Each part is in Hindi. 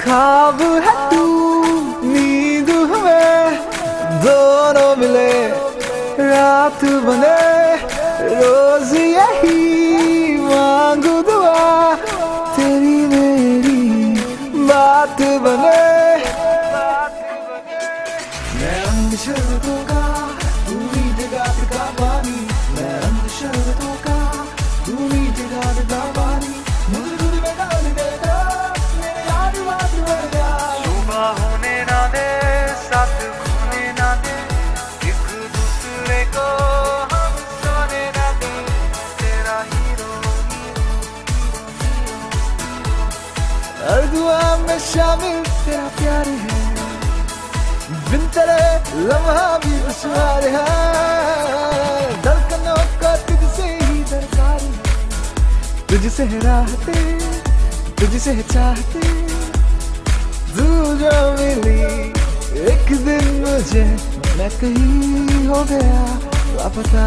खाब है तू नींद हमें दोनों मिले रात बने रोज यही मैं रंग शरबतों का तू मीठे गात का पानी। मैं रंग शरबतों का तू मीठे गात का पानी। मुझे दूध में डाल देगा मेरे यार बात बढ़ जा सुबह होने ना दे साथ खोने ना दे। एक दूसरे को हम सोने ना दे। तेरा हीरो। हर दुआ में शामिल तेरा प्यार है। बिन तेरे लम्हा भी दुश्वार है। धड़कनों का तुझसे ही दरकार है। तुझसे है राहते, तुझसे है चाहते। तू जो मिली, एक दिन मुझे मैं कहीं हो गया लापता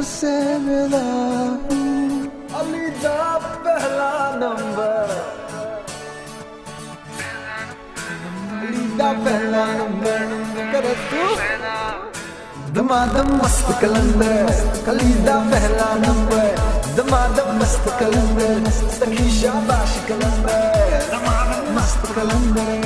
जब से मिला अली दा पहला नंबर। अली दा पहला नंबर। कर तू। दमादम मस्त कलंदर। दा पहला नंबर। दमादम मस्त कलंदर। सखी शाबाश कलंदर। दमादम मस्त कलंदर।